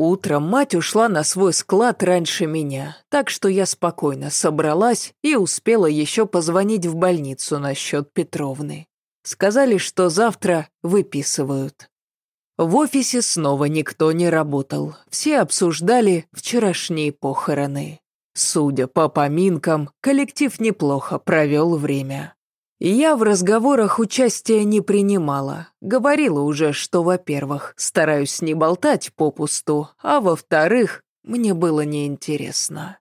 Утром мать ушла на свой склад раньше меня, так что я спокойно собралась и успела еще позвонить в больницу насчет Петровны. Сказали, что завтра выписывают. В офисе снова никто не работал. Все обсуждали вчерашние похороны. Судя по поминкам, коллектив неплохо провел время. Я в разговорах участия не принимала. Говорила уже, что, во-первых, стараюсь не болтать попусту, а во-вторых, мне было неинтересно.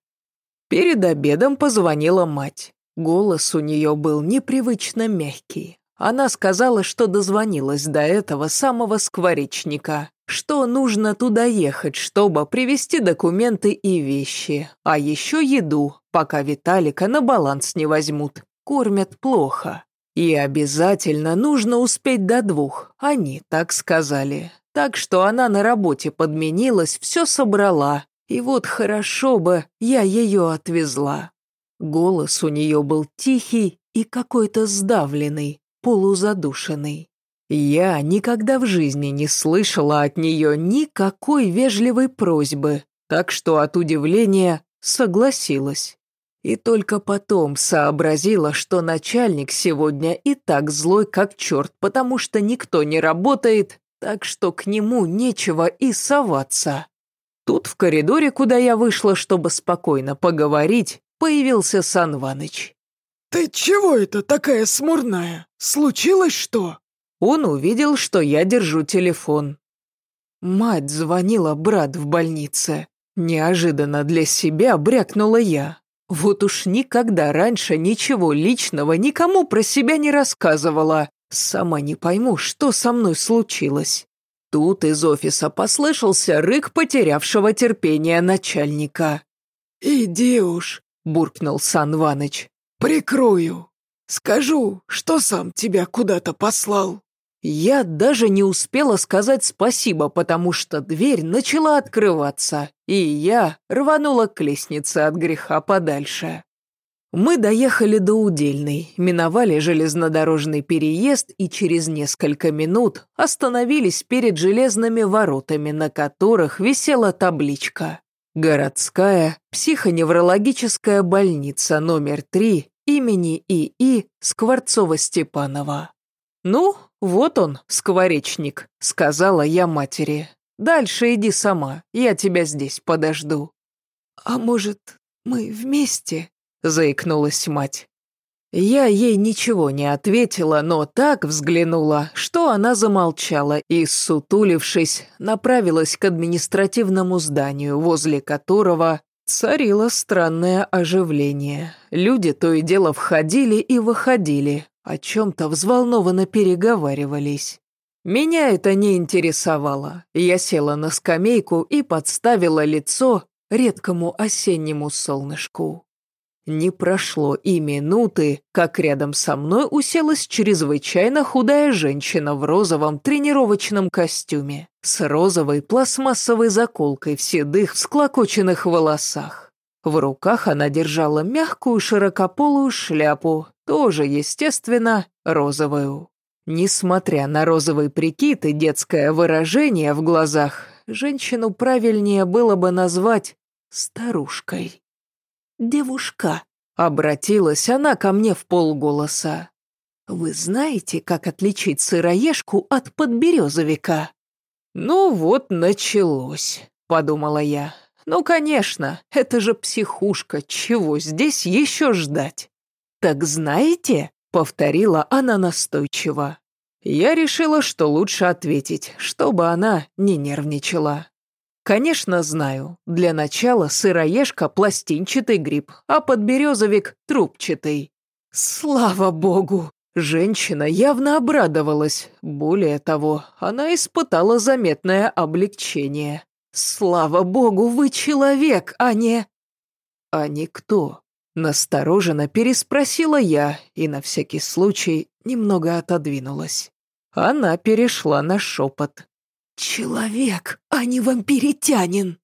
Перед обедом позвонила мать. Голос у нее был непривычно мягкий. Она сказала, что дозвонилась до этого самого скворечника, что нужно туда ехать, чтобы привезти документы и вещи, а еще еду, пока Виталика на баланс не возьмут кормят плохо. И обязательно нужно успеть до двух, они так сказали. Так что она на работе подменилась, все собрала. И вот хорошо бы я ее отвезла. Голос у нее был тихий и какой-то сдавленный, полузадушенный. Я никогда в жизни не слышала от нее никакой вежливой просьбы, так что от удивления согласилась. И только потом сообразила, что начальник сегодня и так злой как черт, потому что никто не работает, так что к нему нечего и соваться. Тут в коридоре, куда я вышла, чтобы спокойно поговорить, появился Санваныч. «Ты чего это такая смурная? Случилось что?» Он увидел, что я держу телефон. Мать звонила брат в больнице. Неожиданно для себя брякнула я. Вот уж никогда раньше ничего личного никому про себя не рассказывала. Сама не пойму, что со мной случилось. Тут из офиса послышался рык потерявшего терпения начальника. «Иди уж», — буркнул Сан Ваныч. «Прикрою. Скажу, что сам тебя куда-то послал». Я даже не успела сказать спасибо, потому что дверь начала открываться, и я рванула к лестнице от греха подальше. Мы доехали до Удельной, миновали железнодорожный переезд и через несколько минут остановились перед железными воротами, на которых висела табличка «Городская психоневрологическая больница номер 3 имени ИИ Скворцова-Степанова». Ну, «Вот он, скворечник», — сказала я матери. «Дальше иди сама, я тебя здесь подожду». «А может, мы вместе?» — заикнулась мать. Я ей ничего не ответила, но так взглянула, что она замолчала и, сутулившись, направилась к административному зданию, возле которого царило странное оживление. Люди то и дело входили и выходили, о чем-то взволнованно переговаривались. Меня это не интересовало. Я села на скамейку и подставила лицо редкому осеннему солнышку. Не прошло и минуты, как рядом со мной уселась чрезвычайно худая женщина в розовом тренировочном костюме с розовой пластмассовой заколкой в седых всклокоченных волосах. В руках она держала мягкую широкополую шляпу тоже, естественно, розовую. Несмотря на розовый прикид и детское выражение в глазах, женщину правильнее было бы назвать старушкой. «Девушка», — обратилась она ко мне в полголоса. «Вы знаете, как отличить сыроежку от подберезовика?» «Ну вот началось», — подумала я. «Ну, конечно, это же психушка, чего здесь еще ждать?» «Так знаете?» — повторила она настойчиво. Я решила, что лучше ответить, чтобы она не нервничала. Конечно, знаю. Для начала сыроежка – пластинчатый гриб, а подберезовик – трубчатый. Слава богу! Женщина явно обрадовалась. Более того, она испытала заметное облегчение. Слава богу, вы человек, а не... А не кто? Настороженно переспросила я и на всякий случай немного отодвинулась. Она перешла на шепот. «Человек, а не вампиритянин!»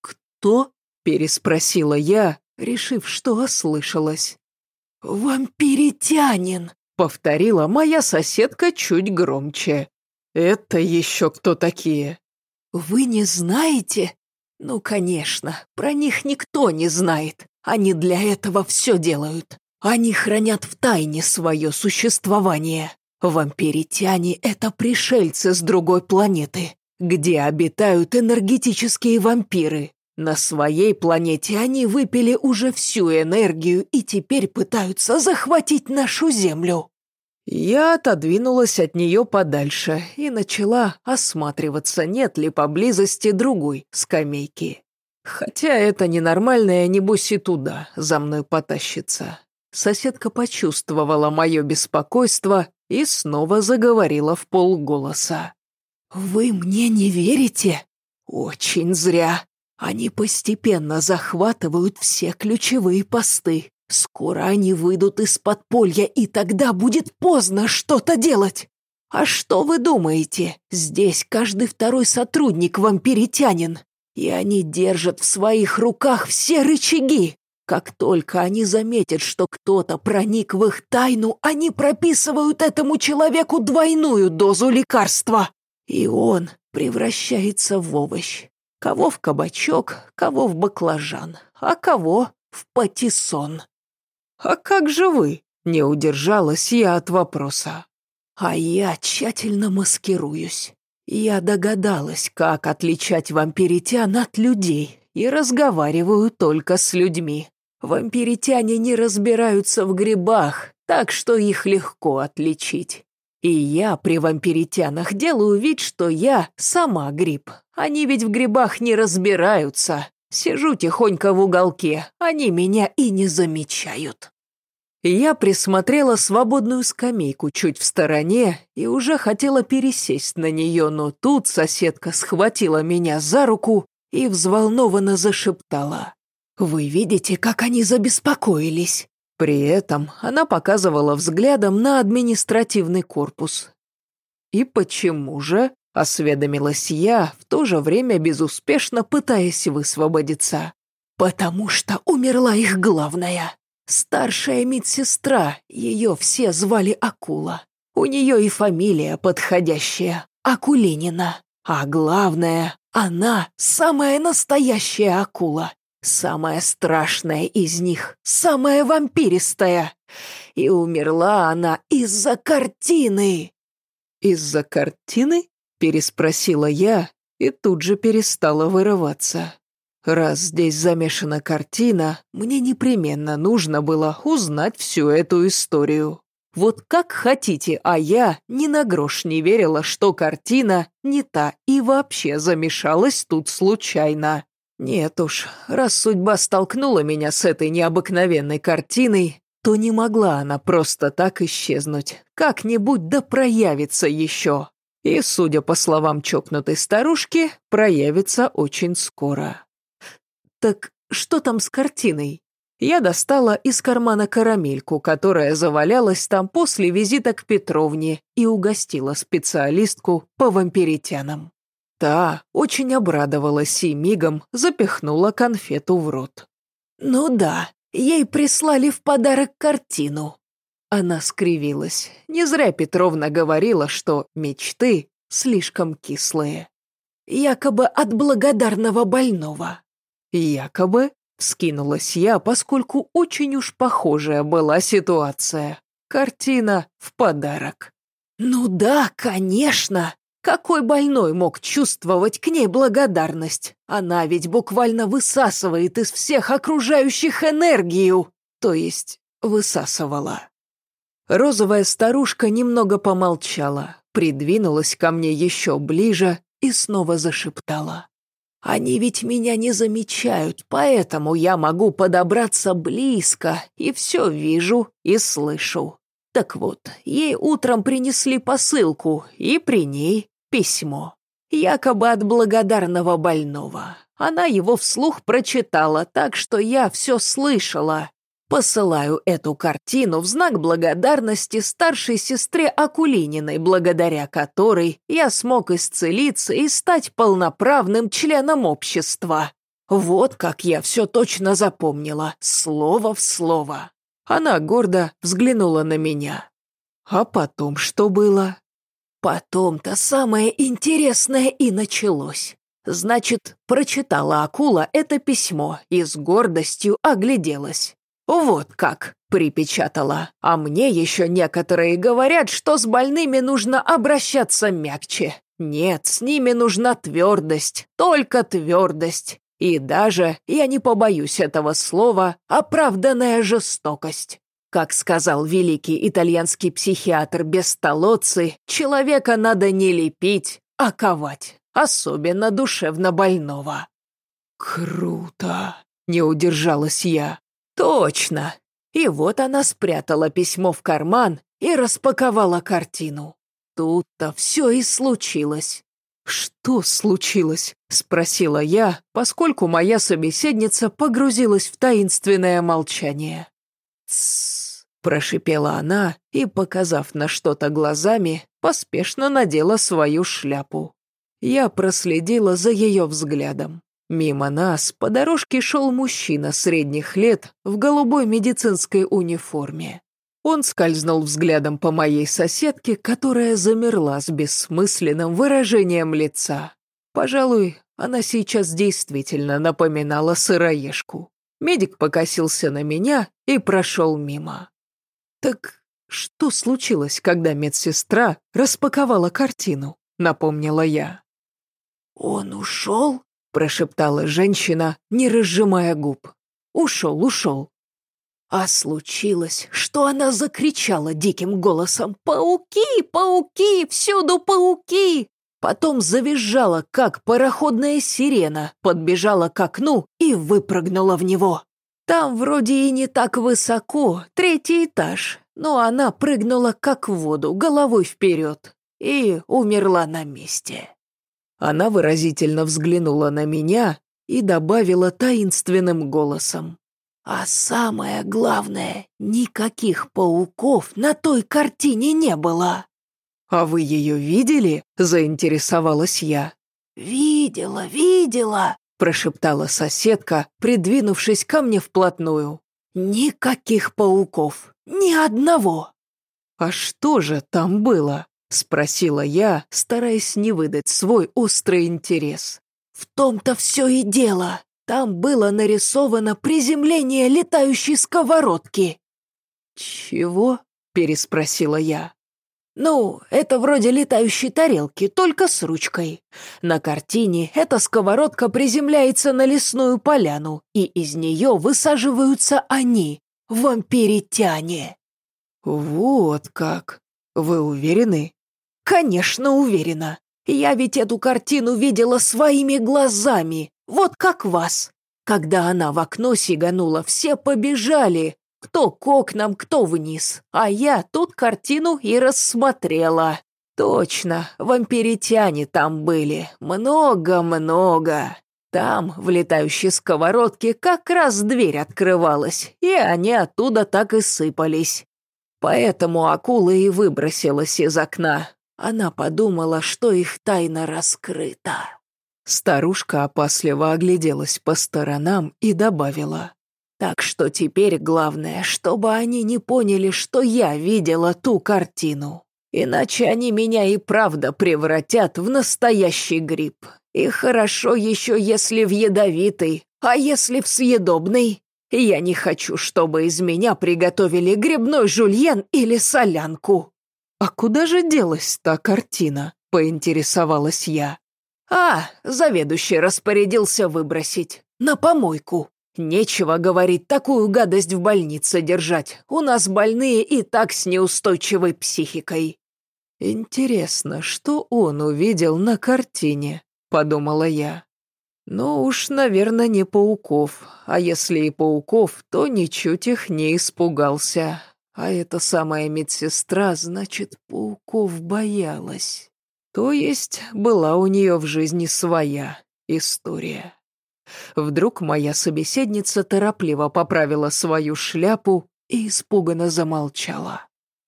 «Кто?» – переспросила я, решив, что ослышалась. «Вампиритянин!» – повторила моя соседка чуть громче. «Это еще кто такие?» Вы не знаете? Ну, конечно, про них никто не знает. Они для этого все делают. Они хранят в тайне свое существование. Вампиритяне — это пришельцы с другой планеты, где обитают энергетические вампиры. На своей планете они выпили уже всю энергию и теперь пытаются захватить нашу Землю. Я отодвинулась от нее подальше и начала осматриваться, нет ли поблизости другой скамейки. Хотя это ненормальная, небось и туда за мной потащится. Соседка почувствовала мое беспокойство и снова заговорила в полголоса. «Вы мне не верите? Очень зря. Они постепенно захватывают все ключевые посты. Скоро они выйдут из подполья, и тогда будет поздно что-то делать. А что вы думаете? Здесь каждый второй сотрудник вампиритянин, и они держат в своих руках все рычаги. Как только они заметят, что кто-то проник в их тайну, они прописывают этому человеку двойную дозу лекарства. И он превращается в овощ. Кого в кабачок, кого в баклажан, а кого в патиссон. «А как же вы?» — не удержалась я от вопроса. «А я тщательно маскируюсь. Я догадалась, как отличать вампиритян от людей, и разговариваю только с людьми. Вампиритяне не разбираются в грибах, так что их легко отличить. И я при вампиритянах делаю вид, что я сама гриб. Они ведь в грибах не разбираются. Сижу тихонько в уголке, они меня и не замечают. Я присмотрела свободную скамейку чуть в стороне и уже хотела пересесть на нее, но тут соседка схватила меня за руку и взволнованно зашептала. «Вы видите, как они забеспокоились?» При этом она показывала взглядом на административный корпус. «И почему же?» Осведомилась я, в то же время безуспешно пытаясь высвободиться. «Потому что умерла их главная. Старшая медсестра, ее все звали Акула. У нее и фамилия подходящая – Акулинина. А главное, она самая настоящая акула. Самая страшная из них, самая вампиристая. И умерла она из-за картины. «Из-за картины?» Переспросила я и тут же перестала вырываться. Раз здесь замешана картина, мне непременно нужно было узнать всю эту историю. Вот как хотите, а я ни на грош не верила, что картина не та и вообще замешалась тут случайно. Нет уж, раз судьба столкнула меня с этой необыкновенной картиной, то не могла она просто так исчезнуть. Как-нибудь да проявится еще и, судя по словам чокнутой старушки, проявится очень скоро. Так что там с картиной? Я достала из кармана карамельку, которая завалялась там после визита к Петровне и угостила специалистку по вампиритянам. Та очень обрадовалась и мигом запихнула конфету в рот. «Ну да, ей прислали в подарок картину. Она скривилась. Не зря Петровна говорила, что мечты слишком кислые. Якобы от благодарного больного. Якобы скинулась я, поскольку очень уж похожая была ситуация. Картина в подарок. Ну да, конечно. Какой больной мог чувствовать к ней благодарность? Она ведь буквально высасывает из всех окружающих энергию. То есть высасывала. Розовая старушка немного помолчала, придвинулась ко мне еще ближе и снова зашептала. «Они ведь меня не замечают, поэтому я могу подобраться близко и все вижу и слышу. Так вот, ей утром принесли посылку, и при ней письмо. Якобы от благодарного больного. Она его вслух прочитала, так что я все слышала Посылаю эту картину в знак благодарности старшей сестре Акулининой, благодаря которой я смог исцелиться и стать полноправным членом общества. Вот как я все точно запомнила, слово в слово. Она гордо взглянула на меня. А потом что было? Потом-то самое интересное и началось. Значит, прочитала акула это письмо и с гордостью огляделась. «Вот как!» — припечатала. «А мне еще некоторые говорят, что с больными нужно обращаться мягче. Нет, с ними нужна твердость, только твердость. И даже, я не побоюсь этого слова, оправданная жестокость. Как сказал великий итальянский психиатр Бестолоцци, человека надо не лепить, а ковать, особенно душевно больного. «Круто!» — не удержалась я. «Точно!» И вот она спрятала письмо в карман и распаковала картину. Тут-то все и случилось. «Что случилось?» — спросила я, поскольку моя собеседница погрузилась в таинственное молчание. «Тссс», — прошипела она и, показав на что-то глазами, поспешно надела свою шляпу. Я проследила за ее взглядом. Мимо нас по дорожке шел мужчина средних лет в голубой медицинской униформе. Он скользнул взглядом по моей соседке, которая замерла с бессмысленным выражением лица. Пожалуй, она сейчас действительно напоминала сыроежку. Медик покосился на меня и прошел мимо. «Так что случилось, когда медсестра распаковала картину?» — напомнила я. «Он ушел?» — прошептала женщина, не разжимая губ. «Ушел, ушел. А случилось, что она закричала диким голосом «Пауки! Пауки! Всюду пауки!» Потом завизжала, как пароходная сирена, подбежала к окну и выпрыгнула в него. Там вроде и не так высоко, третий этаж, но она прыгнула как в воду, головой вперед, и умерла на месте. Она выразительно взглянула на меня и добавила таинственным голосом. А самое главное, никаких пауков на той картине не было. «А вы ее видели?» – заинтересовалась я. «Видела, видела», – прошептала соседка, придвинувшись ко мне вплотную. «Никаких пауков, ни одного». «А что же там было?» – спросила я, стараясь не выдать свой острый интерес. «В том-то все и дело. Там было нарисовано приземление летающей сковородки». «Чего?» — переспросила я. «Ну, это вроде летающей тарелки, только с ручкой. На картине эта сковородка приземляется на лесную поляну, и из нее высаживаются они, вампиритяне». «Вот как! Вы уверены?» «Конечно, уверена. Я ведь эту картину видела своими глазами. Вот как вас. Когда она в окно сиганула, все побежали. Кто к окнам, кто вниз. А я тут картину и рассмотрела. Точно, вампиритяне там были. Много-много. Там, в летающей сковородке, как раз дверь открывалась, и они оттуда так и сыпались. Поэтому акула и выбросилась из окна. Она подумала, что их тайна раскрыта. Старушка опасливо огляделась по сторонам и добавила. «Так что теперь главное, чтобы они не поняли, что я видела ту картину. Иначе они меня и правда превратят в настоящий гриб. И хорошо еще, если в ядовитый, а если в съедобный. Я не хочу, чтобы из меня приготовили грибной жульен или солянку». «А куда же делась та картина?» — поинтересовалась я. А, заведующий распорядился выбросить. На помойку. Нечего, говорить, такую гадость в больнице держать. У нас больные и так с неустойчивой психикой. Интересно, что он увидел на картине, подумала я. Ну уж, наверное, не пауков, а если и пауков, то ничуть их не испугался. А эта самая медсестра, значит, пауков боялась. То есть была у нее в жизни своя история. Вдруг моя собеседница торопливо поправила свою шляпу и испуганно замолчала.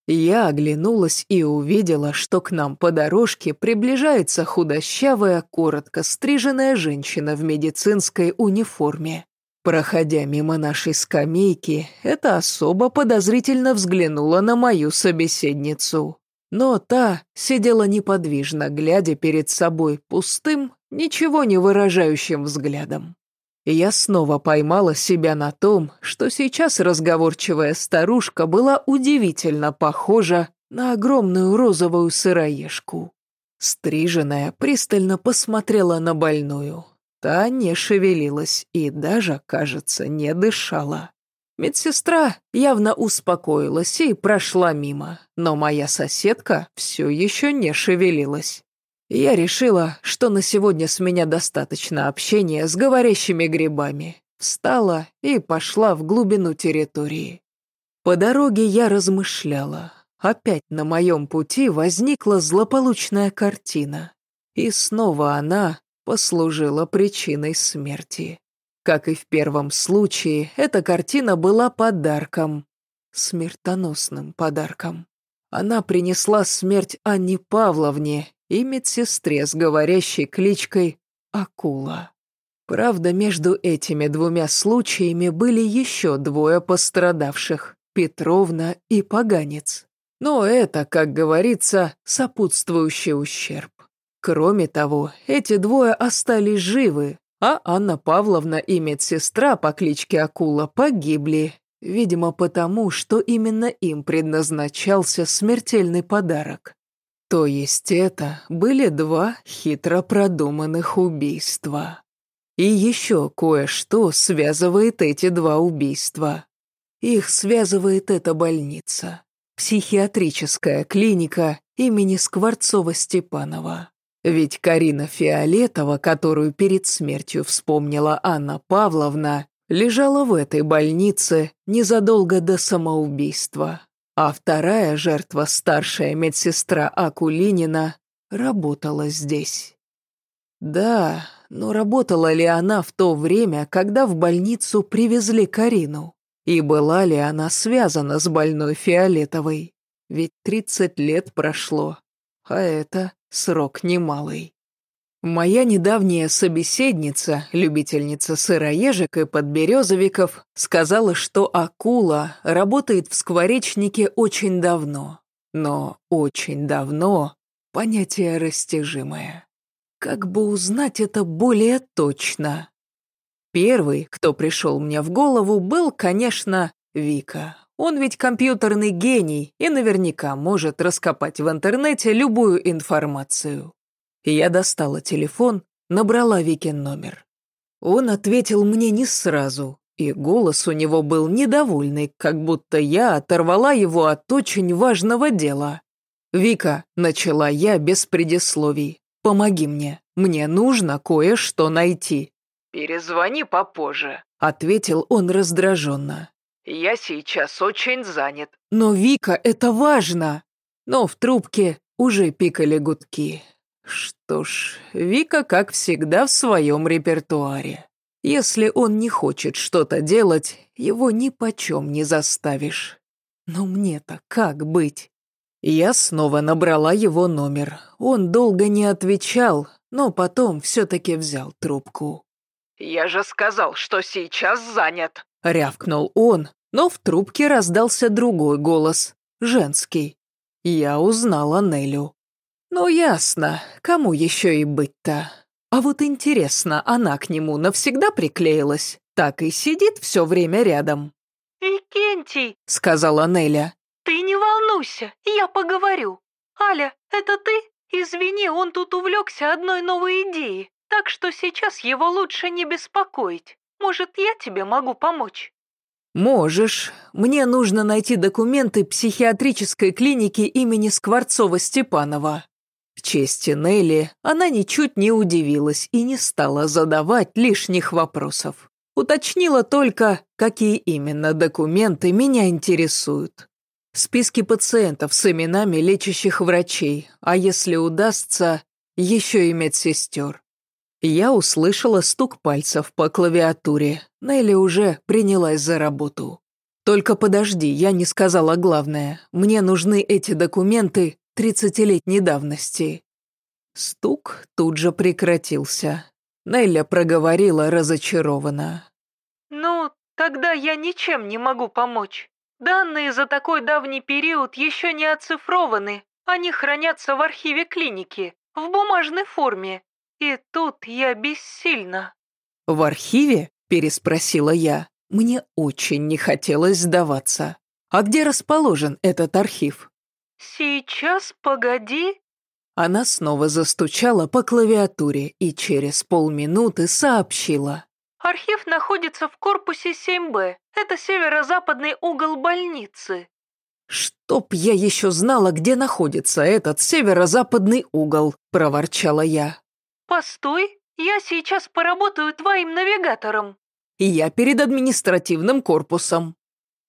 Я оглянулась и увидела, что к нам по дорожке приближается худощавая, коротко стриженная женщина в медицинской униформе. Проходя мимо нашей скамейки, эта особа подозрительно взглянула на мою собеседницу. Но та сидела неподвижно, глядя перед собой пустым, ничего не выражающим взглядом. Я снова поймала себя на том, что сейчас разговорчивая старушка была удивительно похожа на огромную розовую сыроежку. Стриженная пристально посмотрела на больную. Та не шевелилась и даже, кажется, не дышала. Медсестра явно успокоилась и прошла мимо, но моя соседка все еще не шевелилась. Я решила, что на сегодня с меня достаточно общения с говорящими грибами. Встала и пошла в глубину территории. По дороге я размышляла. Опять на моем пути возникла злополучная картина. И снова она послужила причиной смерти. Как и в первом случае, эта картина была подарком. Смертоносным подарком. Она принесла смерть Анне Павловне и медсестре с говорящей кличкой «Акула». Правда, между этими двумя случаями были еще двое пострадавших – Петровна и Поганец. Но это, как говорится, сопутствующий ущерб. Кроме того, эти двое остались живы, а Анна Павловна и медсестра по кличке Акула погибли, видимо потому, что именно им предназначался смертельный подарок. То есть это были два хитро продуманных убийства. И еще кое-что связывает эти два убийства. Их связывает эта больница. Психиатрическая клиника имени Скворцова-Степанова. Ведь Карина Фиолетова, которую перед смертью вспомнила Анна Павловна, лежала в этой больнице незадолго до самоубийства. А вторая жертва, старшая медсестра Акулинина, работала здесь. Да, но работала ли она в то время, когда в больницу привезли Карину? И была ли она связана с больной Фиолетовой? Ведь тридцать лет прошло, а это срок немалый. Моя недавняя собеседница, любительница сыроежек и подберезовиков, сказала, что акула работает в скворечнике очень давно. Но очень давно – понятие растяжимое. Как бы узнать это более точно? Первый, кто пришел мне в голову, был, конечно, Вика. Он ведь компьютерный гений и наверняка может раскопать в интернете любую информацию. Я достала телефон, набрала Викин номер. Он ответил мне не сразу, и голос у него был недовольный, как будто я оторвала его от очень важного дела. «Вика», — начала я без предисловий, — «помоги мне, мне нужно кое-что найти». «Перезвони попозже», — ответил он раздраженно. Я сейчас очень занят. Но, Вика, это важно. Но в трубке уже пикали гудки. Что ж, Вика, как всегда, в своем репертуаре. Если он не хочет что-то делать, его ни почем не заставишь. Но мне-то как быть? Я снова набрала его номер. Он долго не отвечал, но потом все-таки взял трубку. «Я же сказал, что сейчас занят», — рявкнул он, но в трубке раздался другой голос, женский. Я узнала Нелю. Ну ясно, кому еще и быть-то? А вот интересно, она к нему навсегда приклеилась? Так и сидит все время рядом. «Викентий», — сказала Неля. «Ты не волнуйся, я поговорю. Аля, это ты? Извини, он тут увлекся одной новой идеей, так что сейчас его лучше не беспокоить. Может, я тебе могу помочь?» «Можешь. Мне нужно найти документы психиатрической клиники имени Скворцова-Степанова». В чести Нелли она ничуть не удивилась и не стала задавать лишних вопросов. Уточнила только, какие именно документы меня интересуют. Списки пациентов с именами лечащих врачей, а если удастся, еще и медсестер. Я услышала стук пальцев по клавиатуре. Нелли уже принялась за работу. «Только подожди, я не сказала главное. Мне нужны эти документы тридцатилетней давности». Стук тут же прекратился. Нелля проговорила разочарованно. «Ну, тогда я ничем не могу помочь. Данные за такой давний период еще не оцифрованы, Они хранятся в архиве клиники, в бумажной форме. И тут я бессильна». «В архиве?» – переспросила я. Мне очень не хотелось сдаваться. «А где расположен этот архив?» «Сейчас, погоди». Она снова застучала по клавиатуре и через полминуты сообщила. «Архив находится в корпусе 7Б. Это северо-западный угол больницы». «Чтоб я еще знала, где находится этот северо-западный угол», – проворчала я. «Постой, я сейчас поработаю твоим навигатором». «Я перед административным корпусом».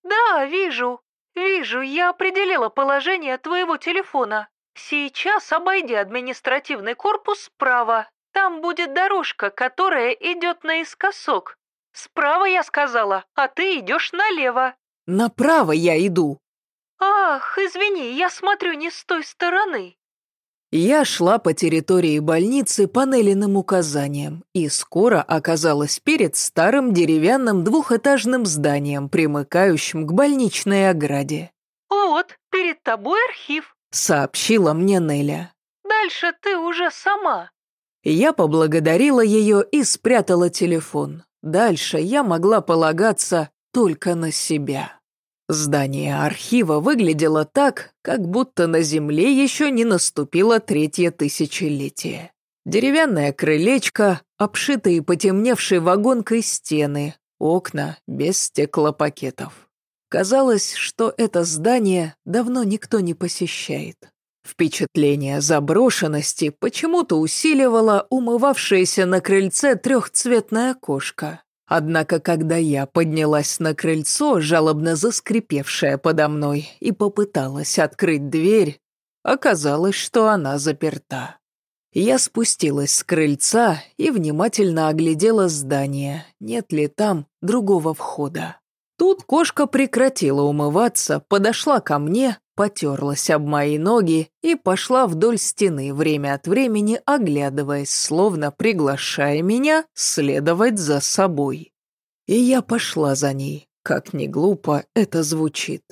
«Да, вижу. Вижу, я определила положение твоего телефона. Сейчас обойди административный корпус справа. Там будет дорожка, которая идет наискосок. Справа я сказала, а ты идешь налево». «Направо я иду». «Ах, извини, я смотрю не с той стороны». Я шла по территории больницы по Неллиным указаниям и скоро оказалась перед старым деревянным двухэтажным зданием, примыкающим к больничной ограде. «Вот, перед тобой архив», — сообщила мне Неля. «Дальше ты уже сама». Я поблагодарила ее и спрятала телефон. Дальше я могла полагаться только на себя. Здание архива выглядело так, как будто на Земле еще не наступило третье тысячелетие. Деревянное крылечко, обшитые потемневшей вагонкой стены, окна без стеклопакетов. Казалось, что это здание давно никто не посещает. Впечатление заброшенности почему-то усиливало умывавшееся на крыльце трехцветное окошко. Однако, когда я поднялась на крыльцо, жалобно заскрипевшая подо мной, и попыталась открыть дверь, оказалось, что она заперта. Я спустилась с крыльца и внимательно оглядела здание, нет ли там другого входа. Тут кошка прекратила умываться, подошла ко мне, потерлась об мои ноги и пошла вдоль стены, время от времени оглядываясь, словно приглашая меня следовать за собой. И я пошла за ней, как ни глупо это звучит.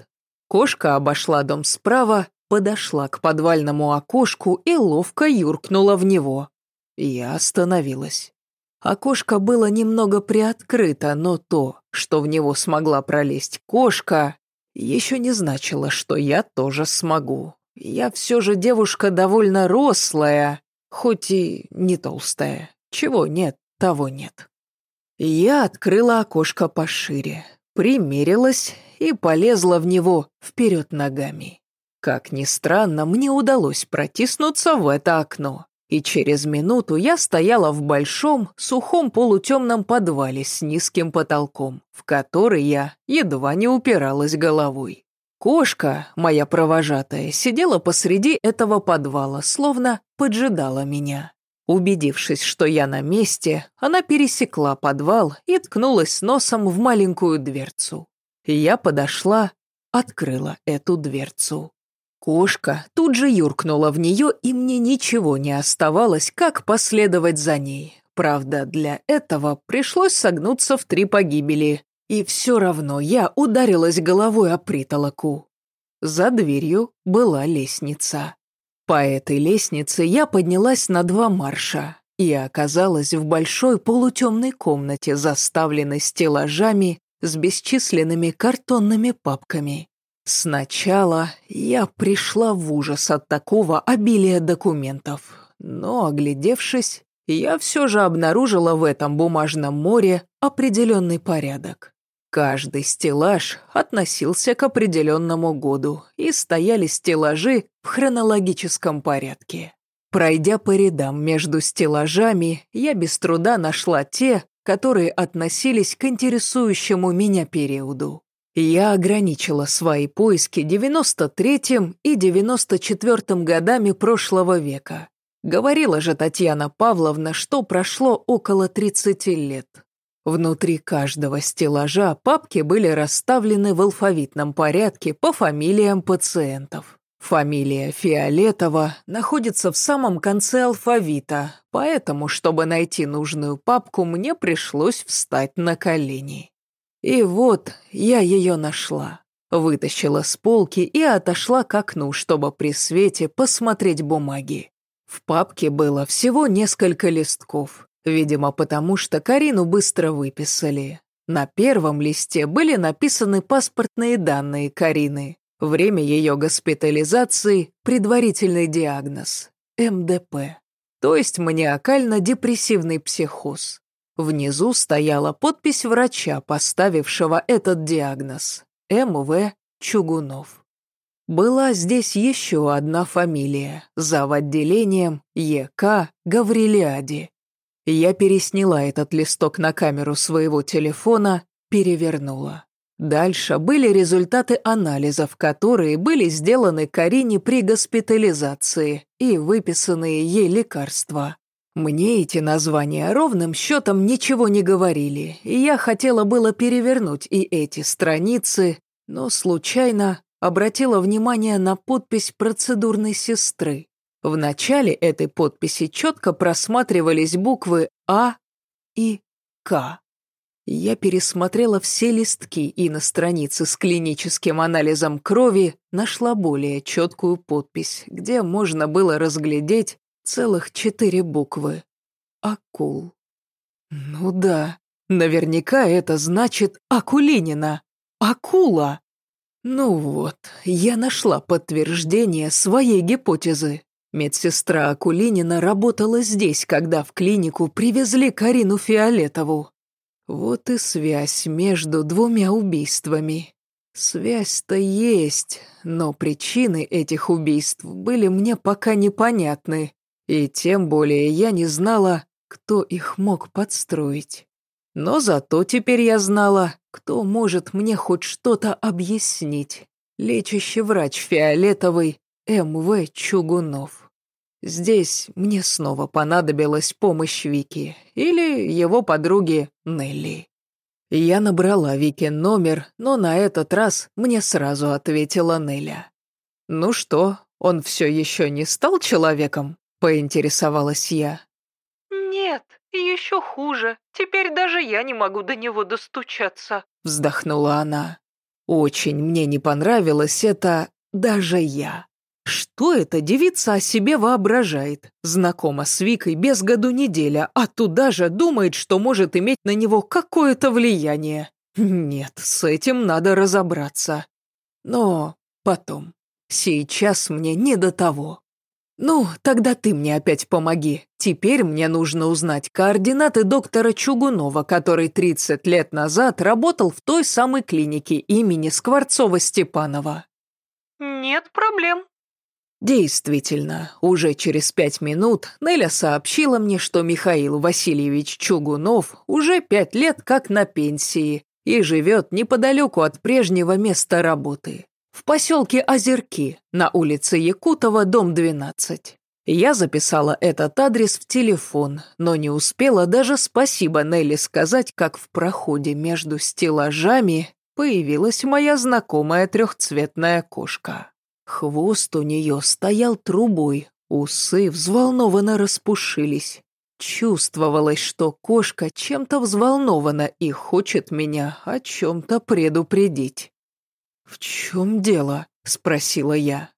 Кошка обошла дом справа, подошла к подвальному окошку и ловко юркнула в него. Я остановилась. Окошко было немного приоткрыто, но то, что в него смогла пролезть кошка, еще не значило, что я тоже смогу. Я все же девушка довольно рослая, хоть и не толстая. Чего нет, того нет. Я открыла окошко пошире, примерилась и полезла в него вперед ногами. Как ни странно, мне удалось протиснуться в это окно и через минуту я стояла в большом, сухом полутемном подвале с низким потолком, в который я едва не упиралась головой. Кошка, моя провожатая, сидела посреди этого подвала, словно поджидала меня. Убедившись, что я на месте, она пересекла подвал и ткнулась носом в маленькую дверцу. Я подошла, открыла эту дверцу. Кошка тут же юркнула в нее, и мне ничего не оставалось, как последовать за ней. Правда, для этого пришлось согнуться в три погибели. И все равно я ударилась головой о притолоку. За дверью была лестница. По этой лестнице я поднялась на два марша и оказалась в большой полутемной комнате, заставленной стеллажами с бесчисленными картонными папками. Сначала я пришла в ужас от такого обилия документов, но, оглядевшись, я все же обнаружила в этом бумажном море определенный порядок. Каждый стеллаж относился к определенному году, и стояли стеллажи в хронологическом порядке. Пройдя по рядам между стеллажами, я без труда нашла те, которые относились к интересующему меня периоду. Я ограничила свои поиски 93-м и 94-м годами прошлого века. Говорила же Татьяна Павловна, что прошло около 30 лет. Внутри каждого стеллажа папки были расставлены в алфавитном порядке по фамилиям пациентов. Фамилия Фиолетова находится в самом конце алфавита, поэтому, чтобы найти нужную папку, мне пришлось встать на колени. И вот я ее нашла. Вытащила с полки и отошла к окну, чтобы при свете посмотреть бумаги. В папке было всего несколько листков, видимо, потому что Карину быстро выписали. На первом листе были написаны паспортные данные Карины, время ее госпитализации, предварительный диагноз – МДП, то есть маниакально-депрессивный психоз. Внизу стояла подпись врача, поставившего этот диагноз – М.В. Чугунов. Была здесь еще одна фамилия, зав. отделением Е.К. Гаврилиади. Я пересняла этот листок на камеру своего телефона, перевернула. Дальше были результаты анализов, которые были сделаны Карине при госпитализации и выписанные ей лекарства. Мне эти названия ровным счетом ничего не говорили, и я хотела было перевернуть и эти страницы, но случайно обратила внимание на подпись процедурной сестры. В начале этой подписи четко просматривались буквы А и К. Я пересмотрела все листки и на странице с клиническим анализом крови нашла более четкую подпись, где можно было разглядеть Целых четыре буквы. Акул. Ну да, наверняка это значит Акулинина. Акула. Ну вот, я нашла подтверждение своей гипотезы. Медсестра Акулинина работала здесь, когда в клинику привезли Карину Фиолетову. Вот и связь между двумя убийствами. Связь-то есть, но причины этих убийств были мне пока непонятны. И тем более я не знала, кто их мог подстроить. Но зато теперь я знала, кто может мне хоть что-то объяснить. Лечащий врач Фиолетовый М.В. Чугунов. Здесь мне снова понадобилась помощь Вики или его подруги Нелли. Я набрала Вики номер, но на этот раз мне сразу ответила Неля. «Ну что, он все еще не стал человеком?» Поинтересовалась я. «Нет, еще хуже. Теперь даже я не могу до него достучаться», вздохнула она. Очень мне не понравилось это «даже я». Что эта девица о себе воображает? Знакома с Викой без году неделя, а туда же думает, что может иметь на него какое-то влияние. Нет, с этим надо разобраться. Но потом. Сейчас мне не до того. «Ну, тогда ты мне опять помоги. Теперь мне нужно узнать координаты доктора Чугунова, который 30 лет назад работал в той самой клинике имени Скворцова-Степанова». «Нет проблем». Действительно, уже через пять минут Неля сообщила мне, что Михаил Васильевич Чугунов уже пять лет как на пенсии и живет неподалеку от прежнего места работы в поселке Озерки, на улице Якутова, дом 12. Я записала этот адрес в телефон, но не успела даже спасибо Нелли сказать, как в проходе между стеллажами появилась моя знакомая трехцветная кошка. Хвост у нее стоял трубой, усы взволнованно распушились. Чувствовалось, что кошка чем-то взволнована и хочет меня о чем-то предупредить. «В чем дело?» — спросила я.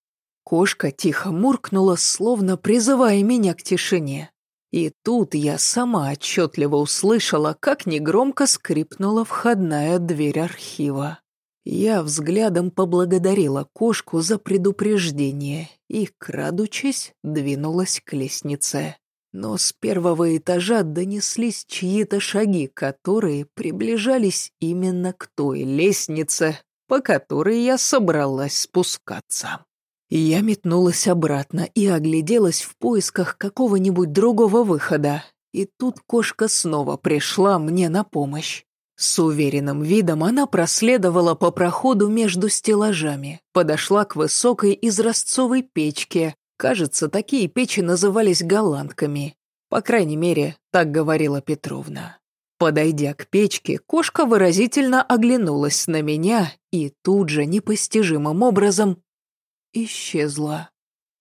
Кошка тихо муркнула, словно призывая меня к тишине. И тут я сама отчетливо услышала, как негромко скрипнула входная дверь архива. Я взглядом поблагодарила кошку за предупреждение и, крадучись, двинулась к лестнице. Но с первого этажа донеслись чьи-то шаги, которые приближались именно к той лестнице, по которой я собралась спускаться. Я метнулась обратно и огляделась в поисках какого-нибудь другого выхода. И тут кошка снова пришла мне на помощь. С уверенным видом она проследовала по проходу между стеллажами, подошла к высокой изразцовой печке. Кажется, такие печи назывались голландками. По крайней мере, так говорила Петровна. Подойдя к печке, кошка выразительно оглянулась на меня и тут же непостижимым образом исчезла.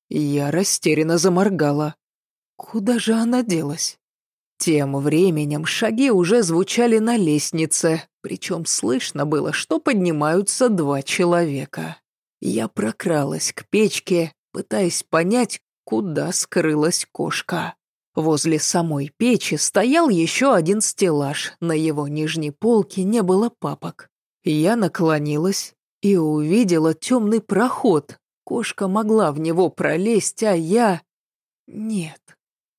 Я растерянно заморгала. Куда же она делась? Тем временем шаги уже звучали на лестнице, причем слышно было, что поднимаются два человека. Я прокралась к печке, пытаясь понять, куда скрылась кошка. Возле самой печи стоял еще один стеллаж, на его нижней полке не было папок. Я наклонилась и увидела темный проход. Кошка могла в него пролезть, а я... Нет.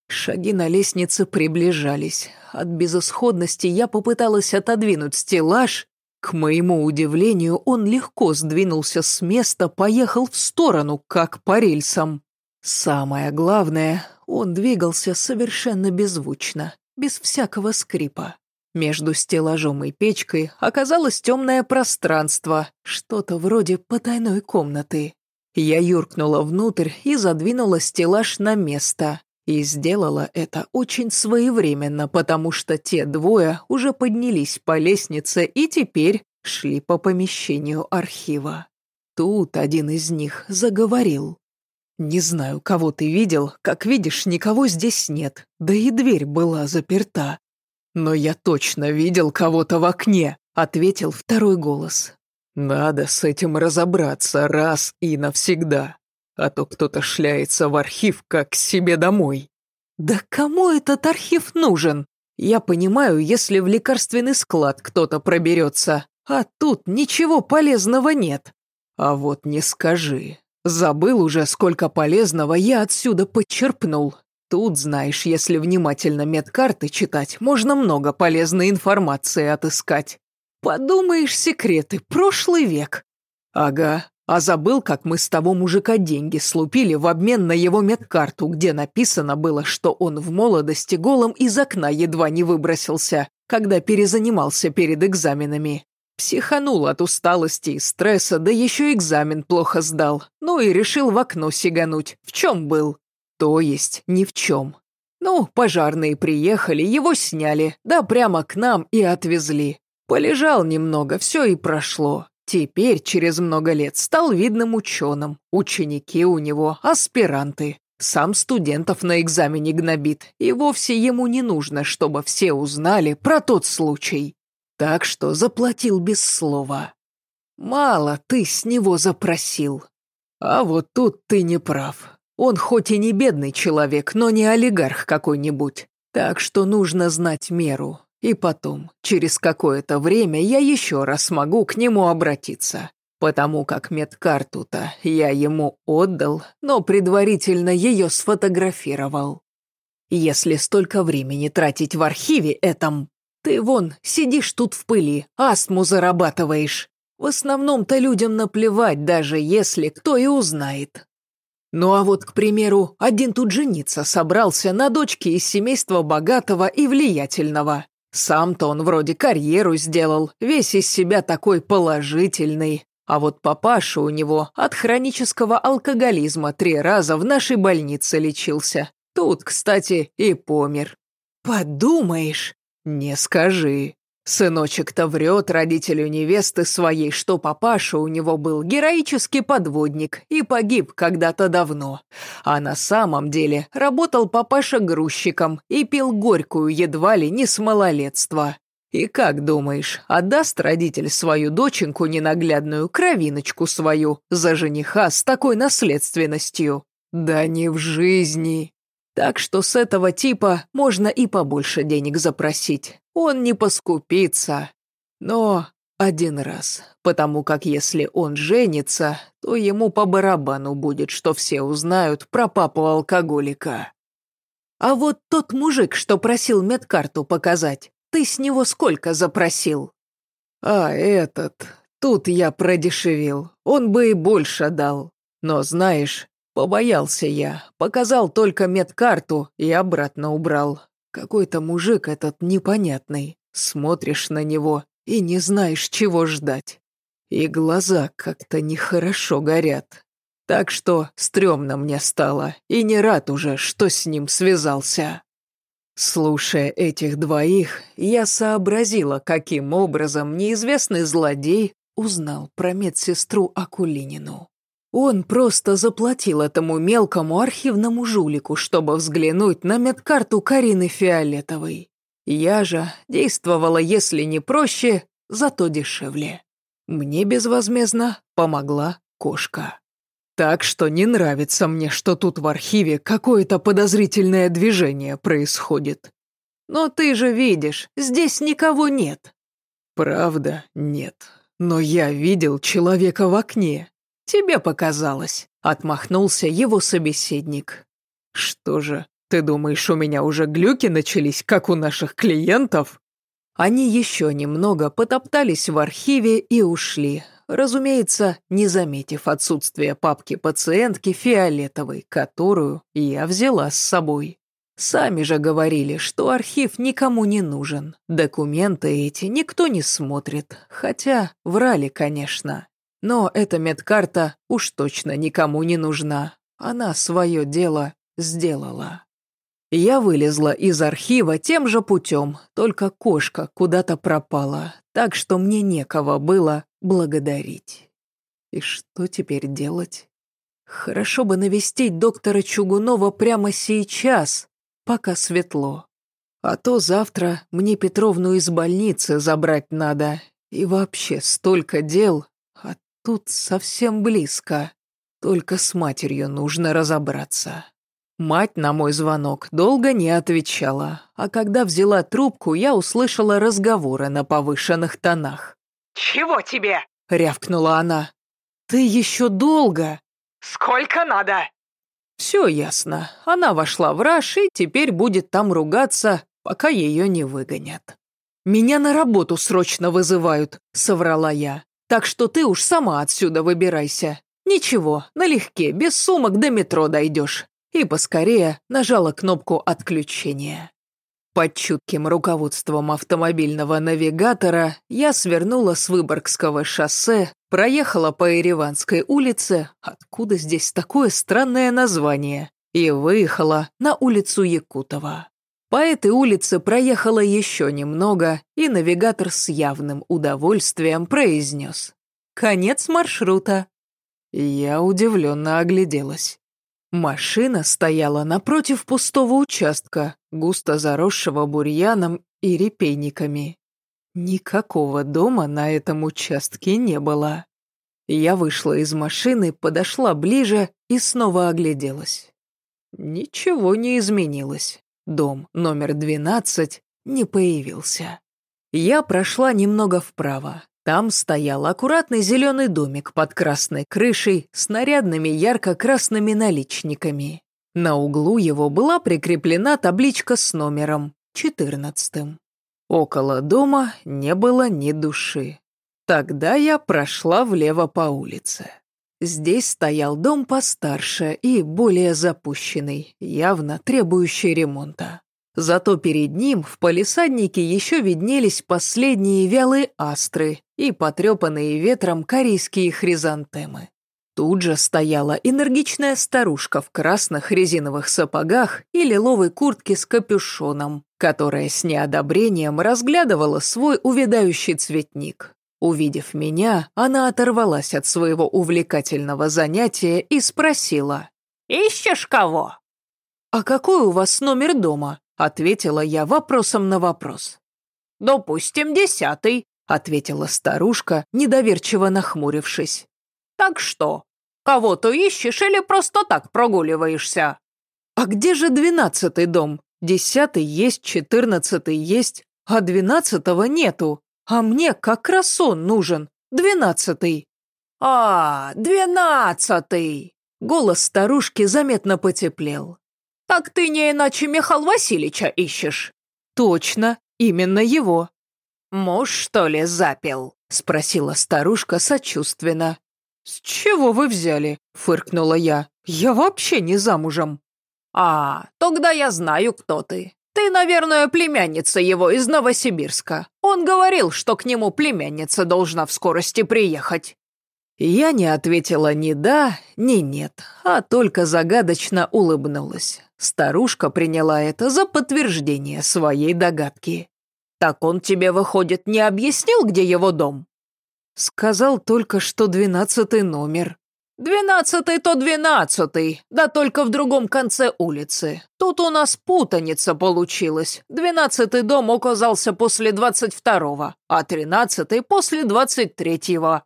Шаги на лестнице приближались. От безысходности я попыталась отодвинуть стеллаж. К моему удивлению, он легко сдвинулся с места, поехал в сторону, как по рельсам. Самое главное, он двигался совершенно беззвучно, без всякого скрипа. Между стеллажом и печкой оказалось темное пространство, что-то вроде потайной комнаты. Я юркнула внутрь и задвинула стеллаж на место. И сделала это очень своевременно, потому что те двое уже поднялись по лестнице и теперь шли по помещению архива. Тут один из них заговорил. «Не знаю, кого ты видел, как видишь, никого здесь нет, да и дверь была заперта. «Но я точно видел кого-то в окне», — ответил второй голос. «Надо с этим разобраться раз и навсегда, а то кто-то шляется в архив как к себе домой». «Да кому этот архив нужен? Я понимаю, если в лекарственный склад кто-то проберется, а тут ничего полезного нет. А вот не скажи. Забыл уже, сколько полезного я отсюда подчерпнул. Тут, знаешь, если внимательно медкарты читать, можно много полезной информации отыскать. Подумаешь, секреты, прошлый век. Ага, а забыл, как мы с того мужика деньги слупили в обмен на его медкарту, где написано было, что он в молодости голым из окна едва не выбросился, когда перезанимался перед экзаменами. Психанул от усталости и стресса, да еще экзамен плохо сдал. Ну и решил в окно сигануть. В чем был? То есть ни в чем. Ну, пожарные приехали, его сняли, да прямо к нам и отвезли. Полежал немного, все и прошло. Теперь, через много лет, стал видным ученым. Ученики у него, аспиранты. Сам студентов на экзамене гнобит, и вовсе ему не нужно, чтобы все узнали про тот случай. Так что заплатил без слова. Мало ты с него запросил. А вот тут ты не прав. Он хоть и не бедный человек, но не олигарх какой-нибудь. Так что нужно знать меру. И потом, через какое-то время я еще раз смогу к нему обратиться. Потому как медкарту-то я ему отдал, но предварительно ее сфотографировал. Если столько времени тратить в архиве этом, ты вон сидишь тут в пыли, астму зарабатываешь. В основном-то людям наплевать, даже если кто и узнает. Ну а вот, к примеру, один тут жениться собрался на дочке из семейства богатого и влиятельного. Сам-то он вроде карьеру сделал, весь из себя такой положительный. А вот папаша у него от хронического алкоголизма три раза в нашей больнице лечился. Тут, кстати, и помер. Подумаешь, не скажи. Сыночек-то врет родителю невесты своей, что папаша у него был героический подводник и погиб когда-то давно. А на самом деле работал папаша грузчиком и пил горькую едва ли не с малолетства. И как думаешь, отдаст родитель свою доченьку ненаглядную кровиночку свою за жениха с такой наследственностью? Да не в жизни. Так что с этого типа можно и побольше денег запросить. Он не поскупится. Но один раз, потому как если он женится, то ему по барабану будет, что все узнают про папу-алкоголика. А вот тот мужик, что просил медкарту показать, ты с него сколько запросил? А этот, тут я продешевил, он бы и больше дал. Но знаешь, Побоялся я, показал только медкарту и обратно убрал. Какой-то мужик этот непонятный. Смотришь на него и не знаешь, чего ждать. И глаза как-то нехорошо горят. Так что стрёмно мне стало, и не рад уже, что с ним связался. Слушая этих двоих, я сообразила, каким образом неизвестный злодей узнал про медсестру Акулинину. Он просто заплатил этому мелкому архивному жулику, чтобы взглянуть на медкарту Карины Фиолетовой. Я же действовала, если не проще, зато дешевле. Мне безвозмездно помогла кошка. Так что не нравится мне, что тут в архиве какое-то подозрительное движение происходит. Но ты же видишь, здесь никого нет. Правда, нет. Но я видел человека в окне. Тебе показалось, отмахнулся его собеседник. Что же, ты думаешь, у меня уже глюки начались, как у наших клиентов? Они еще немного потоптались в архиве и ушли, разумеется, не заметив отсутствия папки пациентки фиолетовой, которую я взяла с собой. Сами же говорили, что архив никому не нужен. Документы эти никто не смотрит, хотя врали, конечно. Но эта медкарта уж точно никому не нужна. Она свое дело сделала. Я вылезла из архива тем же путем, только кошка куда-то пропала, так что мне некого было благодарить. И что теперь делать? Хорошо бы навестить доктора Чугунова прямо сейчас, пока светло. А то завтра мне Петровну из больницы забрать надо. И вообще столько дел, тут совсем близко. Только с матерью нужно разобраться. Мать на мой звонок долго не отвечала, а когда взяла трубку, я услышала разговоры на повышенных тонах. «Чего тебе?» — рявкнула она. «Ты еще долго?» «Сколько надо?» Все ясно. Она вошла в раж и теперь будет там ругаться, пока ее не выгонят. «Меня на работу срочно вызывают», — соврала я. «Так что ты уж сама отсюда выбирайся. Ничего, налегке, без сумок до метро дойдешь». И поскорее нажала кнопку отключения. Под чутким руководством автомобильного навигатора я свернула с Выборгского шоссе, проехала по Ереванской улице, откуда здесь такое странное название, и выехала на улицу Якутова. По этой улице проехала еще немного, и навигатор с явным удовольствием произнес. «Конец маршрута». Я удивленно огляделась. Машина стояла напротив пустого участка, густо заросшего бурьяном и репейниками. Никакого дома на этом участке не было. Я вышла из машины, подошла ближе и снова огляделась. Ничего не изменилось. Дом номер 12 не появился. Я прошла немного вправо. Там стоял аккуратный зеленый домик под красной крышей с нарядными ярко-красными наличниками. На углу его была прикреплена табличка с номером, четырнадцатым. Около дома не было ни души. Тогда я прошла влево по улице. Здесь стоял дом постарше и более запущенный, явно требующий ремонта. Зато перед ним в палисаднике еще виднелись последние вялые астры и потрепанные ветром корейские хризантемы. Тут же стояла энергичная старушка в красных резиновых сапогах и лиловой куртке с капюшоном, которая с неодобрением разглядывала свой увядающий цветник. Увидев меня, она оторвалась от своего увлекательного занятия и спросила. «Ищешь кого?» «А какой у вас номер дома?» Ответила я вопросом на вопрос. «Допустим, десятый», — ответила старушка, недоверчиво нахмурившись. «Так что, кого-то ищешь или просто так прогуливаешься?» «А где же двенадцатый дом? Десятый есть, четырнадцатый есть, а двенадцатого нету. А мне как раз он нужен, двенадцатый». «А, двенадцатый!» Голос старушки заметно потеплел. «Так ты не иначе Михаил Васильевича ищешь?» «Точно, именно его». «Муж, что ли, запил?» — спросила старушка сочувственно. «С чего вы взяли?» — фыркнула я. «Я вообще не замужем». «А, тогда я знаю, кто ты. Ты, наверное, племянница его из Новосибирска. Он говорил, что к нему племянница должна в скорости приехать». Я не ответила ни да, ни нет, а только загадочно улыбнулась. Старушка приняла это за подтверждение своей догадки. «Так он тебе, выходит, не объяснил, где его дом?» Сказал только, что двенадцатый номер. Двенадцатый то двенадцатый, да только в другом конце улицы. Тут у нас путаница получилась. Двенадцатый дом оказался после двадцать второго, а тринадцатый после двадцать третьего».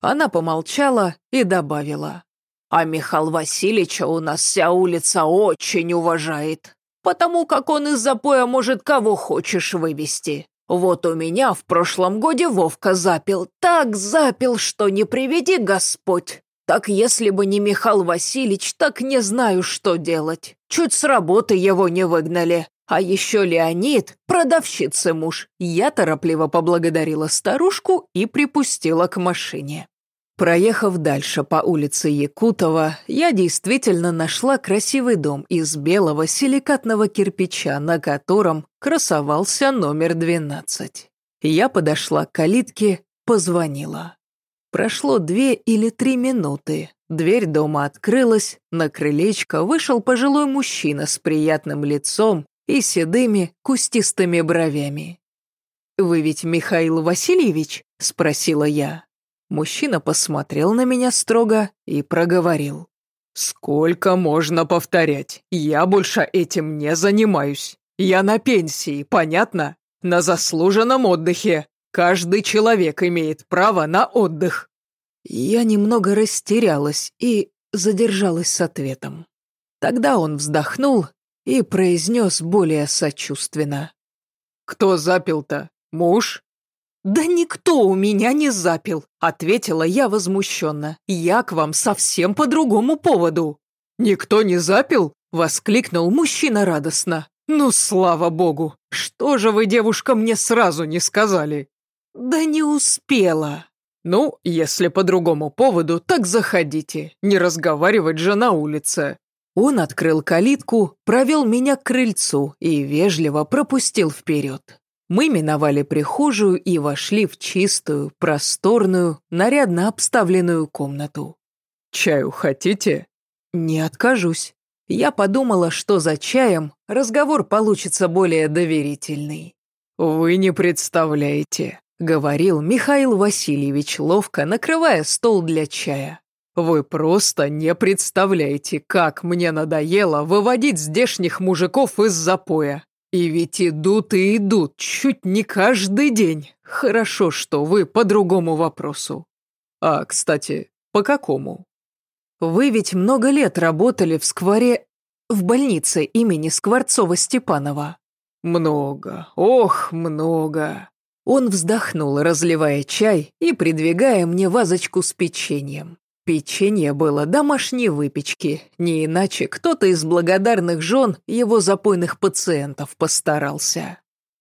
Она помолчала и добавила. «А Михаил Васильевича у нас вся улица очень уважает, потому как он из запоя может кого хочешь вывести. Вот у меня в прошлом годе Вовка запил, так запил, что не приведи Господь. Так если бы не Михаил Васильевич, так не знаю, что делать. Чуть с работы его не выгнали. А еще Леонид, продавщица муж. Я торопливо поблагодарила старушку и припустила к машине. Проехав дальше по улице Якутова, я действительно нашла красивый дом из белого силикатного кирпича, на котором красовался номер 12. Я подошла к калитке, позвонила. Прошло две или три минуты. Дверь дома открылась, на крылечко вышел пожилой мужчина с приятным лицом и седыми кустистыми бровями. «Вы ведь Михаил Васильевич?» – спросила я. Мужчина посмотрел на меня строго и проговорил. «Сколько можно повторять? Я больше этим не занимаюсь. Я на пенсии, понятно? На заслуженном отдыхе. Каждый человек имеет право на отдых». Я немного растерялась и задержалась с ответом. Тогда он вздохнул и произнес более сочувственно. «Кто запил-то? Муж?» «Да никто у меня не запил», — ответила я возмущенно. «Я к вам совсем по другому поводу». «Никто не запил?» — воскликнул мужчина радостно. «Ну, слава богу! Что же вы, девушка, мне сразу не сказали?» «Да не успела». «Ну, если по другому поводу, так заходите. Не разговаривать же на улице». Он открыл калитку, провел меня к крыльцу и вежливо пропустил вперед. Мы миновали прихожую и вошли в чистую, просторную, нарядно обставленную комнату. «Чаю хотите?» «Не откажусь». Я подумала, что за чаем разговор получится более доверительный. «Вы не представляете», — говорил Михаил Васильевич, ловко накрывая стол для чая. «Вы просто не представляете, как мне надоело выводить здешних мужиков из запоя. И ведь идут и идут, чуть не каждый день. Хорошо, что вы по другому вопросу. А, кстати, по какому?» Вы ведь много лет работали в скворе... в больнице имени Скворцова-Степанова. Много, ох, много. Он вздохнул, разливая чай и придвигая мне вазочку с печеньем. Печенье было домашней выпечки, не иначе кто-то из благодарных жен его запойных пациентов постарался.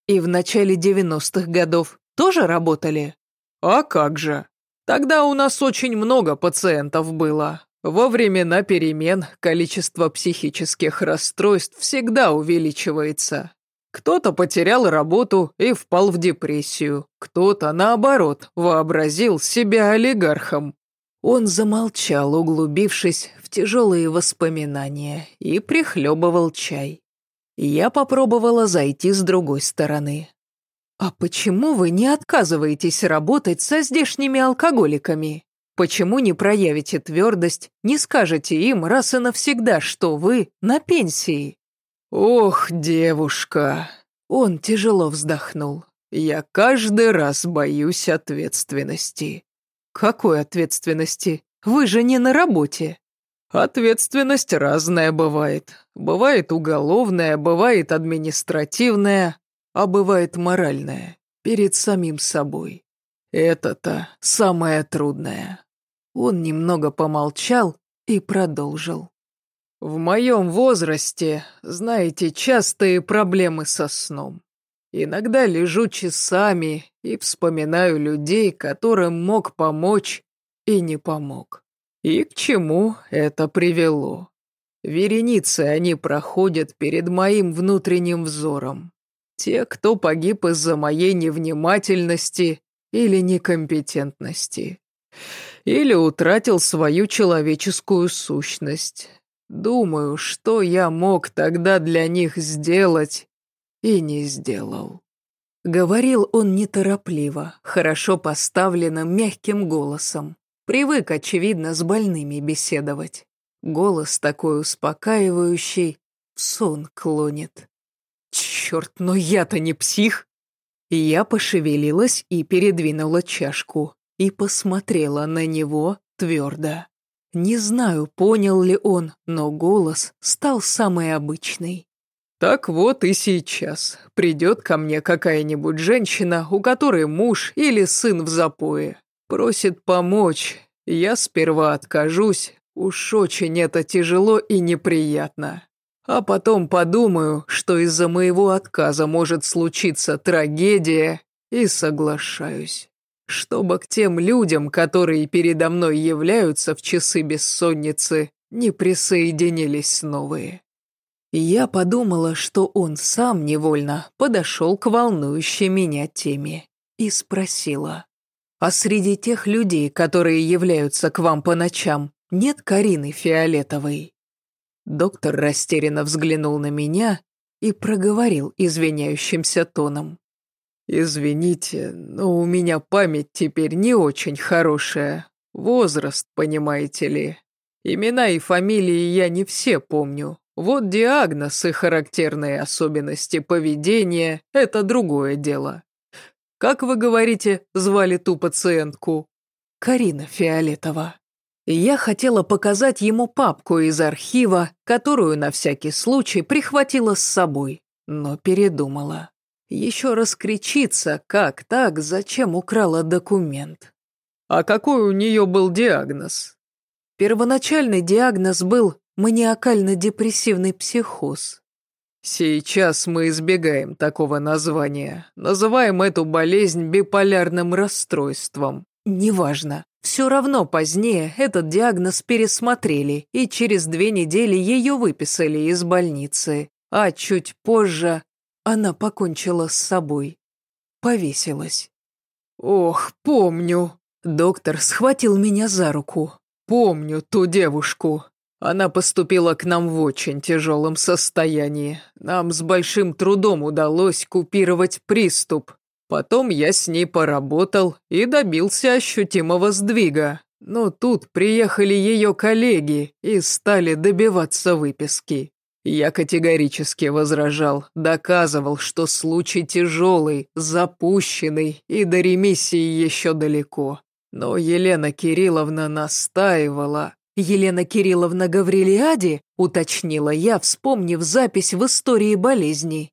И в начале девяностых годов тоже работали? А как же? Тогда у нас очень много пациентов было. Во времена перемен количество психических расстройств всегда увеличивается. Кто-то потерял работу и впал в депрессию, кто-то, наоборот, вообразил себя олигархом. Он замолчал, углубившись в тяжелые воспоминания, и прихлебывал чай. Я попробовала зайти с другой стороны. «А почему вы не отказываетесь работать со здешними алкоголиками?» Почему не проявите твердость, не скажете им раз и навсегда, что вы на пенсии? Ох, девушка. Он тяжело вздохнул. Я каждый раз боюсь ответственности. Какой ответственности? Вы же не на работе. Ответственность разная бывает. Бывает уголовная, бывает административная, а бывает моральная, перед самим собой. Это-то самое трудное. Он немного помолчал и продолжил. В моем возрасте, знаете, частые проблемы со сном. Иногда лежу часами и вспоминаю людей, которым мог помочь и не помог. И к чему это привело? Вереницы они проходят перед моим внутренним взором. Те, кто погиб из-за моей невнимательности или некомпетентности. Или утратил свою человеческую сущность. Думаю, что я мог тогда для них сделать и не сделал. Говорил он неторопливо, хорошо поставленным мягким голосом. Привык, очевидно, с больными беседовать. Голос такой успокаивающий, сон клонит. Черт, но я-то не псих. Я пошевелилась и передвинула чашку и посмотрела на него твердо. Не знаю, понял ли он, но голос стал самый обычный. Так вот и сейчас. Придет ко мне какая-нибудь женщина, у которой муж или сын в запое. Просит помочь. Я сперва откажусь. Уж очень это тяжело и неприятно. А потом подумаю, что из-за моего отказа может случиться трагедия, и соглашаюсь чтобы к тем людям, которые передо мной являются в часы бессонницы, не присоединились новые. Я подумала, что он сам невольно подошел к волнующей меня теме и спросила, «А среди тех людей, которые являются к вам по ночам, нет Карины Фиолетовой?» Доктор растерянно взглянул на меня и проговорил извиняющимся тоном. «Извините, но у меня память теперь не очень хорошая. Возраст, понимаете ли. Имена и фамилии я не все помню. Вот диагноз и характерные особенности поведения – это другое дело. Как вы говорите, звали ту пациентку? Карина Фиолетова. Я хотела показать ему папку из архива, которую на всякий случай прихватила с собой, но передумала. Еще раскричится, как так, зачем украла документ. А какой у нее был диагноз? Первоначальный диагноз был маниакально-депрессивный психоз. Сейчас мы избегаем такого названия. Называем эту болезнь биполярным расстройством. Неважно. Все равно позднее этот диагноз пересмотрели, и через две недели ее выписали из больницы. А чуть позже она покончила с собой. Повесилась. «Ох, помню!» Доктор схватил меня за руку. «Помню ту девушку. Она поступила к нам в очень тяжелом состоянии. Нам с большим трудом удалось купировать приступ. Потом я с ней поработал и добился ощутимого сдвига. Но тут приехали ее коллеги и стали добиваться выписки. Я категорически возражал, доказывал, что случай тяжелый, запущенный и до ремиссии еще далеко. Но Елена Кирилловна настаивала. «Елена Кирилловна Гаврилиади?» – уточнила я, вспомнив запись в истории болезней.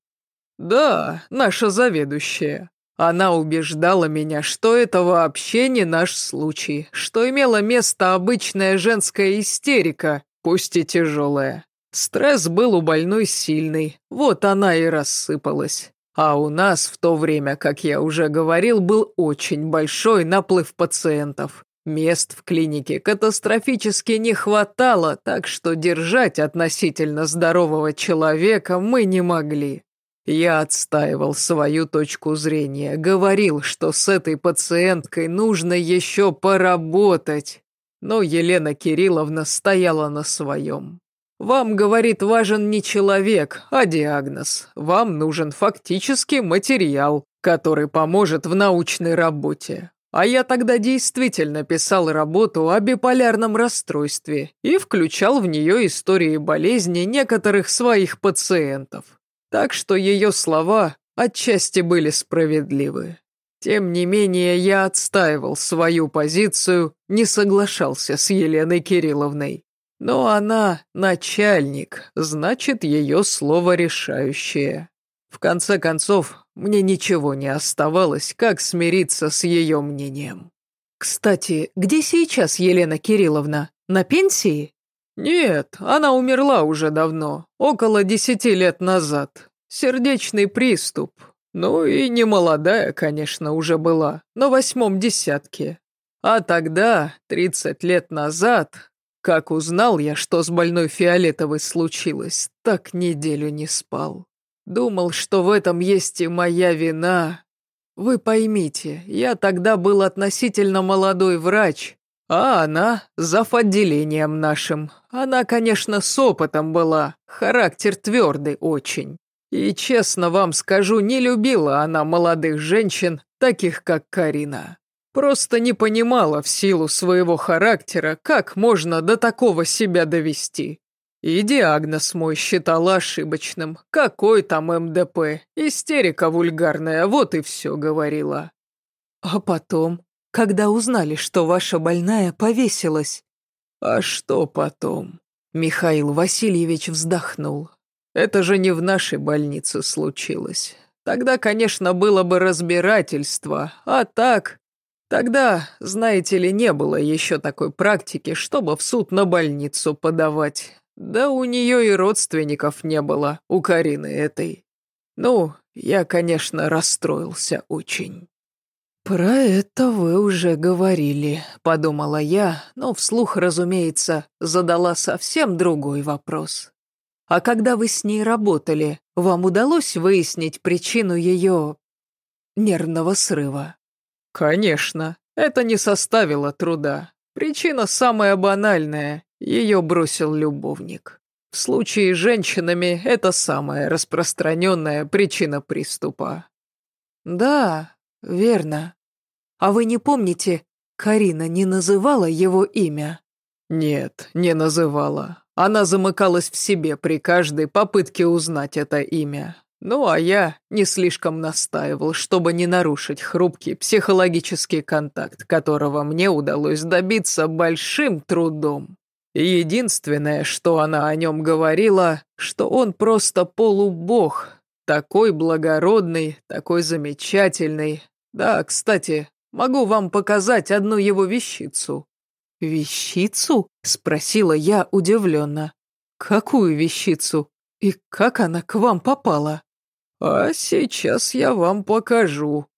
«Да, наша заведующая. Она убеждала меня, что это вообще не наш случай, что имела место обычная женская истерика, пусть и тяжелая. Стресс был у больной сильный, вот она и рассыпалась. А у нас в то время, как я уже говорил, был очень большой наплыв пациентов. Мест в клинике катастрофически не хватало, так что держать относительно здорового человека мы не могли. Я отстаивал свою точку зрения, говорил, что с этой пациенткой нужно еще поработать. Но Елена Кирилловна стояла на своем. Вам, говорит, важен не человек, а диагноз. Вам нужен фактически материал, который поможет в научной работе. А я тогда действительно писал работу о биполярном расстройстве и включал в нее истории болезни некоторых своих пациентов. Так что ее слова отчасти были справедливы. Тем не менее, я отстаивал свою позицию, не соглашался с Еленой Кирилловной. Но она начальник, значит, ее слово решающее. В конце концов, мне ничего не оставалось, как смириться с ее мнением. «Кстати, где сейчас Елена Кирилловна? На пенсии?» «Нет, она умерла уже давно, около десяти лет назад. Сердечный приступ. Ну и не молодая, конечно, уже была, на восьмом десятке. А тогда, тридцать лет назад, как узнал я, что с больной Фиолетовой случилось, так неделю не спал. Думал, что в этом есть и моя вина. Вы поймите, я тогда был относительно молодой врач, а она зав. отделением нашим. Она, конечно, с опытом была, характер твердый очень. И честно вам скажу, не любила она молодых женщин, таких как Карина. Просто не понимала в силу своего характера, как можно до такого себя довести. И диагноз мой считала ошибочным. Какой там МДП? Истерика вульгарная, вот и все говорила. А потом, когда узнали, что ваша больная повесилась? А что потом? Михаил Васильевич вздохнул. Это же не в нашей больнице случилось. Тогда, конечно, было бы разбирательство, а так... Тогда, знаете ли, не было еще такой практики, чтобы в суд на больницу подавать. Да у нее и родственников не было, у Карины этой. Ну, я, конечно, расстроился очень. «Про это вы уже говорили», — подумала я, но вслух, разумеется, задала совсем другой вопрос. «А когда вы с ней работали, вам удалось выяснить причину ее нервного срыва?» «Конечно, это не составило труда. Причина самая банальная. Ее бросил любовник. В случае с женщинами это самая распространенная причина приступа. Да, верно. А вы не помните, Карина не называла его имя? Нет, не называла. Она замыкалась в себе при каждой попытке узнать это имя. Ну, а я не слишком настаивал, чтобы не нарушить хрупкий психологический контакт, которого мне удалось добиться большим трудом. Единственное, что она о нем говорила, что он просто полубог, такой благородный, такой замечательный. Да, кстати, могу вам показать одну его вещицу». «Вещицу?» — спросила я удивленно. «Какую вещицу? И как она к вам попала?» «А сейчас я вам покажу»,